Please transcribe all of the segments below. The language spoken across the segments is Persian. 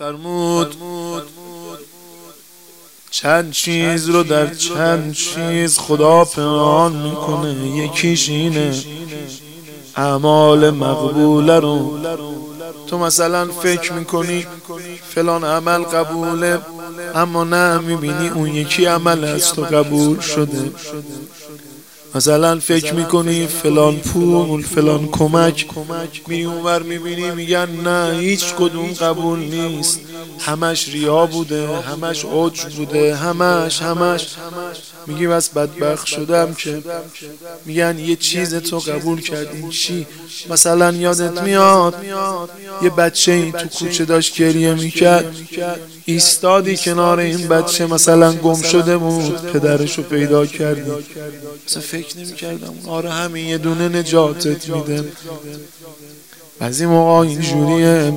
فرمود چند چیز رو در چند چیز خدا پنهان می‌کنه یکیش اینه اعمال مقبوله رو. تو مثلا فکر می‌کنی فلان عمل قبوله اما نه می‌بینی اون یکی عمل از تو قبول شده. مثلا فکر می‌کنی فلان پول فلان کمک. می اونور می‌بینی میگن نه هیچ کدوم قبول نیست. همش ریا بوده همش عجب بوده همش. همش. میگی بس بدبخ شدم که میگن یه چیز تو قبول کردی. چی؟ مثلا یادت میاد یه بچه این تو کوچه داشت گریه می‌کرد. ایستادی کنار این بچه مثلا گم شده بود پدرشو پیدا کردی. مثلا فکر نمی‌کردم. آره همین یه دونه نجاتت میده. بعضی موقع اینجوریه.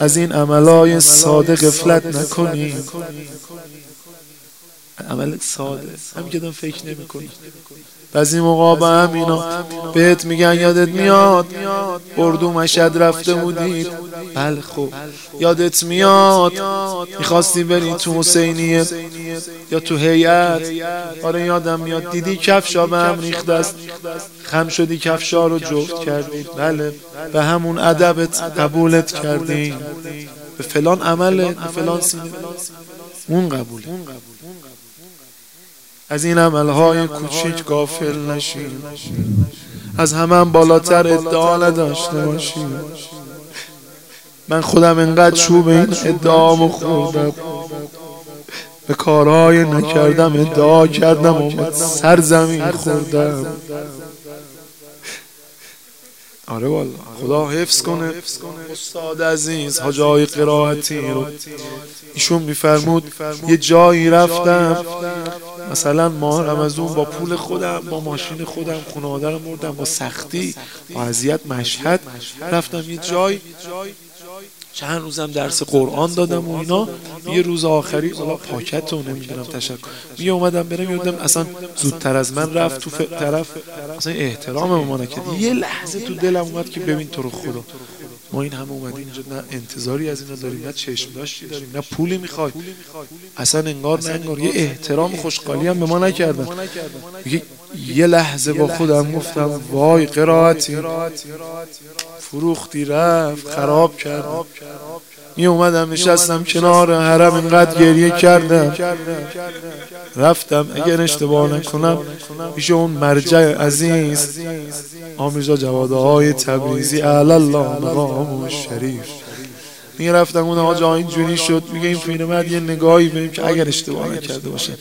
از این عملای ساده غفلت نکنیم عمل ساده. هم که فکر نمی کنی بعضی موقع با همینا بهت میگن یادت میاد. اردو مشد رفته بودید بله خب یادت میاد. می‌خواستی بری تو حسینیه یا تو هیئت. آره یادم میاد. دیدی کفشا به هم ریخت است خم شدی کفشا رو جفت کردی. بله. به همون ادبت قبولت کردیم به فلان عمله به فلان سینه. اون قبوله. از این عملهای کوچیک گافل نشیم از همه بالاتر ادعا نداشته باشیم من خودم انقدر چوب این ادعامو خوردم. به کارهای نکردم ادعا کردم و سر زمین خوردم. آره والا خدا حفظ کنه. استاد عزیز حاجای قرائتی رو. ایشون میفرمود یه جایی رفتم. مثلا ماه رمزون با پول خودم با ماشین خودم خانواده رو مردم با سختی با اذیت مشهد. رفتم یه جای. چند روزم درس قرآن دادم و اینا. یه روز آخری حالا پاکت رو نمی‌دونم تشکر. می اومدم برم یادم اصلا زودتر از من رفت تو طرف. اصلا احترام ما نکرد یه لحظه تو دلم اومد که ببین تو رو خدا. ما این همه اومدیم اینجا نه انتظاری از اینا داریم نه چشم داشتی داریم نه پولی می‌خوای. اصلا انگار نه انگار یه احترام خوشقالی هم به ما نکردن. یه لحظه با خودم گفتم وای قرائتی. فروختی رفت خراب کرد. می اومدم نشستم کنار حرم اینقدر گریه کردم. رفتم اگر اشتباه نکنم پیش اون مرجع عزیز آمیرزا جواده های تبریزی الله مقام شریف می رفتم اون آجا اینجوری شد میگه این پیرمرد یه نگاهی بهم که اگر اشتباه نکرده باشه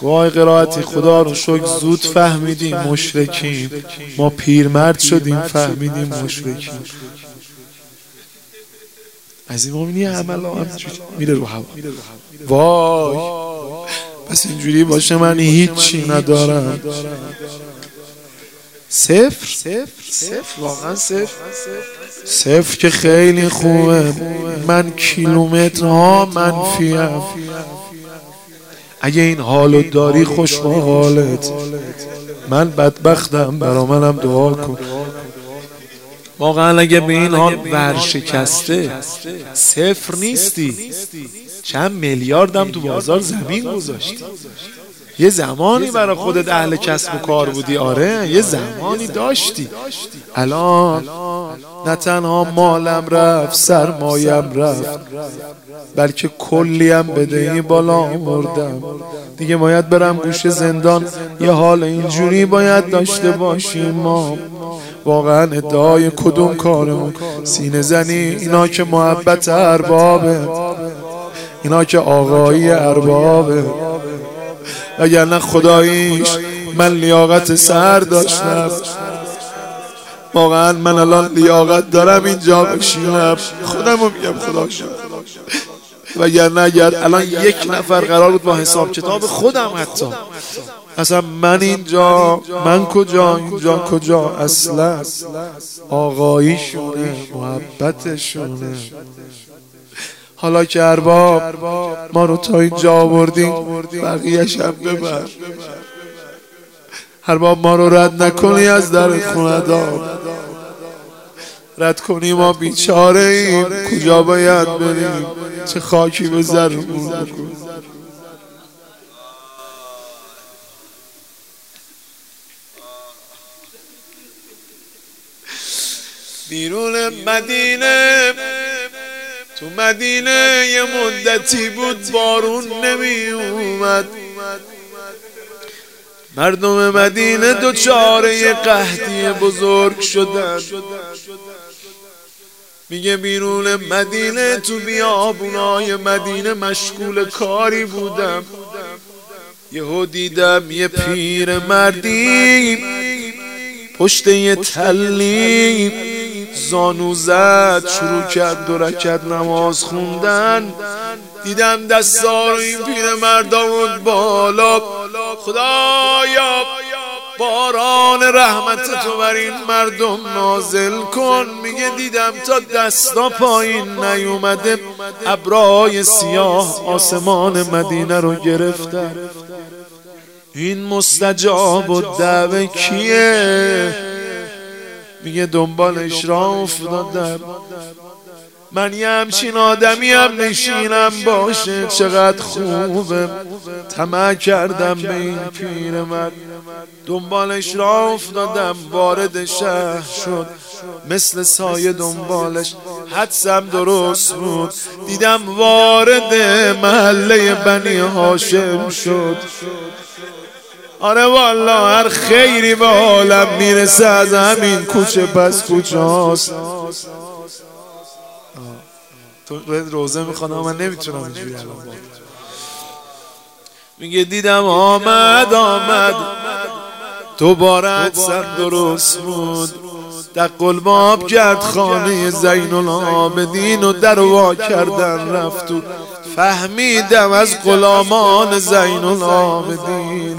گواه قرائتی خدا رو شکر زود فهمیدیم مشرکیم. ما پیرمرد شدیم فهمیدیم مشرکیم. از این مومنی عمل میره رو هوا. وای. پس اینجوری باشه من هیچی ندارم. صفر. صفر. واقعا صفر. صفر که خیلی خوبه. من کیلومترها منفیم. اگه این حالو داری خوش حالت من بدبختم برا منم دعا کن. واقعا اگه به این حال ورشکسته صفر نیستی. چند میلیاردم تو بازار زمین گذاشتی. یه زمانی برای خودت اهل کسب و کار بودی. آره یه زمانی داشتی. الان نه تنها مالم رفت سرمایم رفت بلکه کلیم بدهی بالا مردم دیگه باید برم گوش زندان. یه حال اینجوری باید داشته باشیم ما. واقعا ادعای کدوم کارمون سینه زنی اینا که محبت اربابه. اینا که آقایی اربابه. اگر نه خداییش من لیاقت سر داشتم. واقعا من الان لیاقت دارم اینجا بشینم. خودم رو میگم خدا شد نه اگر الان یک نفر قرار بود با حساب کتاب خودم حتی. اصلا من اینجا من کجا اینجا کجا؟ اصلا آقاییشونه محبتشونه. حالا که ارباب ما رو تا اینجا آوردیم بقیه هم ببر. هر باب ما رو رد نکنی از در خوندا رد کنیم ما بیچاره ایم کجا باید بریم؟ چه خاکی به زرمون بیرون مدینه تو مدینه یه مدتی بود بارون نمی اومد. مردم مدینه دوچاره قهدی بزرگ شدن. میگه بیرون مدینه تو بیابونای مدینه مشغول کاری بودم. یهو دیدم یه پیر مردی پشت یه تلی. زانو زد شروع کرد دو رکت نماز خوندن. دیدم دستار این پیر مردم بالا. خدایا باران رحمت تو بر این مردم نازل کن. میگه دیدم تا دستا پایین نیومده. ابرای سیاه آسمان مدینه رو گرفتن این مستجاب و دعوه کیه؟ میگه دنبالش را افتادم. من یه همچین آدمی هم نشینم. باشه چقدر خوبه. طمع کردم به این پیر من. دنبالش را افتادم. وارد شهر شد. مثل سایه دنبالش. حدسم درست بود. دیدم وارد محله بنی هاشم شد. آره والا هر خیری به عالم می‌رسه از همین کوچه پس کوچه هاست تو روزه می‌خوانم من نمی‌تونم اینجوری الان میگه دیدم آمد آمد. تو بارت سر درست بود. در قلباب کرد خانه زین العابدین و در وا کردن رفت و فهمیدم از غلامان زین العابدین.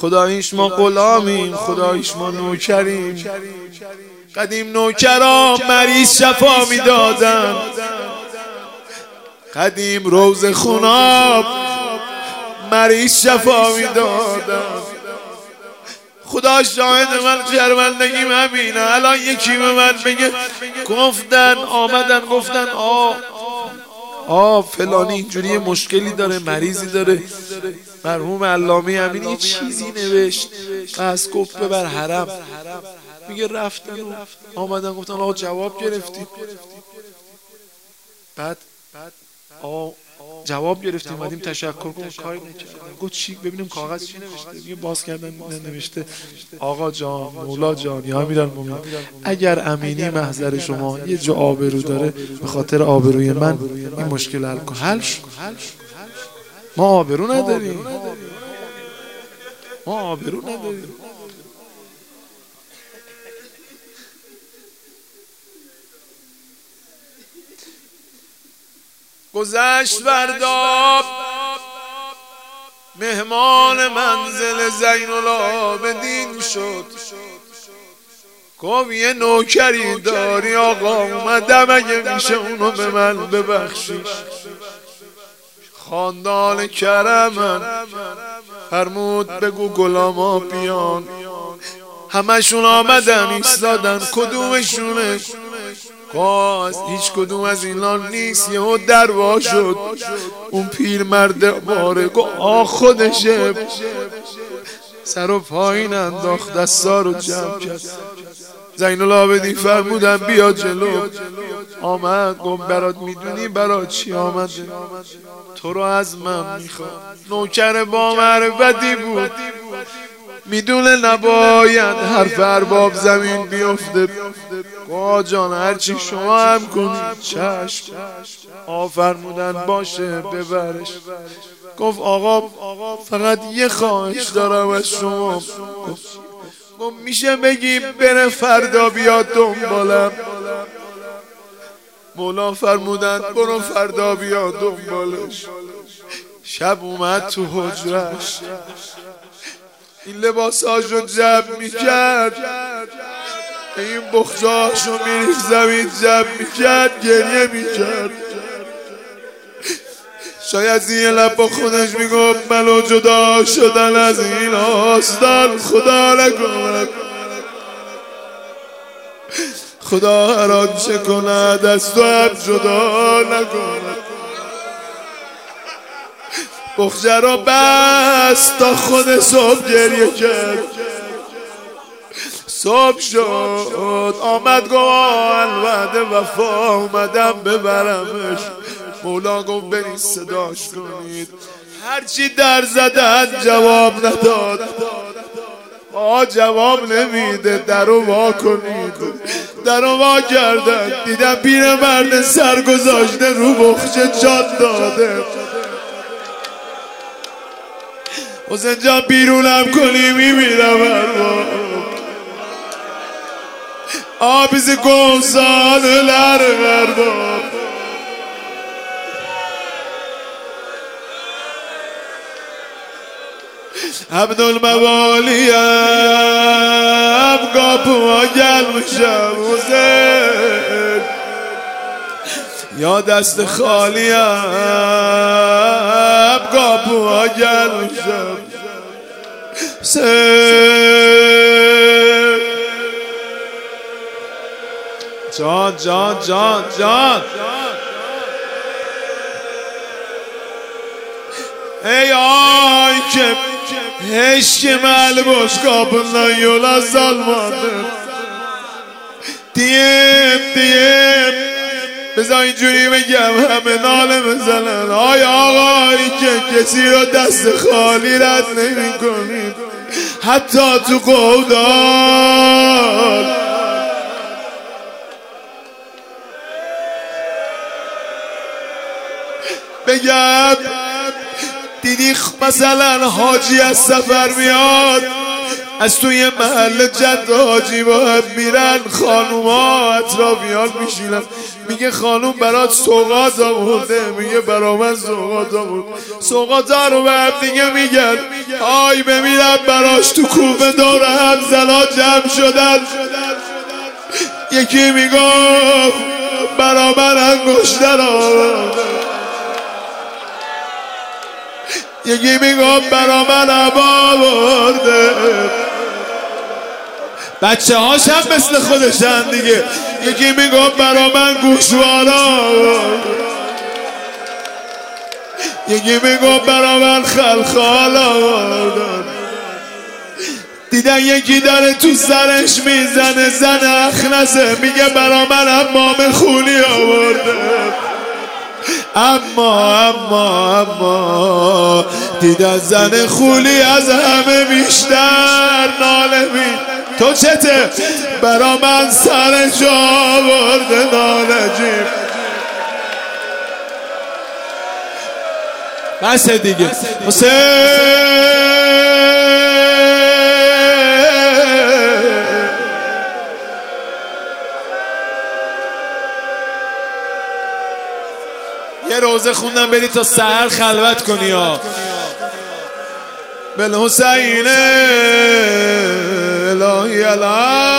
خدایش ما غلامیم خدایش ما نوکریم. قدیم نوکرا مریض شفا می‌دادن. قدیم روز خوناب مریض شفا می‌دادن. خدا شاهد من شرمندگیم همینه الان یکی به من بگه گفتن آمدن گفتن آ آ فلانی اینجوری مشکلی داره مریضی داره. مرحوم علامه امین یه چیزی نوشت. قصد گفت ببر حرم. میگه رفتن و آمدن گفتن آقا جواب گرفتیم. بعد آقا جواب گرفتیم اومدیم تشکر کنیم کاری نکردن گفت چی؟ ببینیم کاغذ چی نوشته. میگه باز کردن نوشته. آقا جان مولا جان یا امیرال مومنین اگر امینی محضر شما یه جا آبرو داره به خاطر آبروی من این مشکل حل کن. حل ما آبرو نداریم. ما آبرو نداریم. گذشت برداب مهمان منزل زین العابدین شد. گفت یه نوکری داری آقا اومدم اگه میشه اونو به من ببخشی خاندان کرمن فرمود بگو گلاما بیان همشون آمدن ایستادن کدومشونه؟ باز هیچ کدوم از اینا نیست یهو دروا شد. اون پیر مرد باره گو آ خودشه. سر و پایین انداخت دستا رو جمع کرد. زین العابدین فرمودن بیا جلو. آمد گفت برات می‌دونی برات چی آمد تو رو از من می‌خواد نوکر با معرفتی بود. می‌دونه نباید حرف ارباب زمین بیفته. با جان هرچی شما هم کنید چشم آفرمودن باشه ببرش. گفت آقا فقط یه خواهش دارم از شما. گفت میشه بگی بره فردا بیاد دنبالم. مولا فرمودن برو فردا بیاد دنبالش. شب اومد تو حجرش این لباساش رو جب می‌کرد. این بخشاش رو میریخ زمین جب می‌کرد گریه می‌کرد. شاید زیر لب با خودش می‌گفت منو جدا شدن از این آستان خدا نکند. خدا هر آنچه کند از تو هم جدا نکند. بخجه را بست تا خود صبح گریه کرد. صبح شد آمد گوان وعده وفا اومدم ببرمش. مولا گفت برید صداش کنید. هرچی در زدن جواب نداد. ما جواب نمیده در وا کنید. در وا کردن دیدم پیر مرد سر گذاشته رو بخچه جان داده. حسین جان بیرونم کنی میمیرم آبیز گمسان لر غربا عبدالموالیم گاپو گل میشم حسین یا دست خالیم گاپو گل میشم جان جان جان جان. ای آی که عشق ملبوش kapından yola salmadı دیم دیم. بذار اینجوری بگم همه ناله بزنن آی آقایی که کسی رو دست خالی رد نمی کنید حتی تو قودال بگم دیدی مثلا حاجی از سفر میاد؟ از توی محل جد حاجی باید میرن خانوما اطرافیان میشینن. میگه خانوم برات سوغات آورده میگه برا من سوغات آورد سوغات رو به هم دیگه میگن. آی بمیرم براش تو کوفه دور هم زلا جمع شدن. یکی می‌گفت برا من انگشتر آورده. یکی میگم برا من عبا برده بچه هاش هم مثل خودشن دیگه. یکی میگم برا من گوشوارا یکی میگم برا من خلخالا. دیدن یکی داره تو سرش می‌زنه زن اخنسه. میگه برا من امام خونی آورده. اما اما اما. دیدن زن خولی از همه بیشتر ناله می تو چته؟ برا من سرش آورده ناله جیم بس دیگه. حسین یه روزه خوندم بری تا سهر خلوت کنی ها. بل ilahi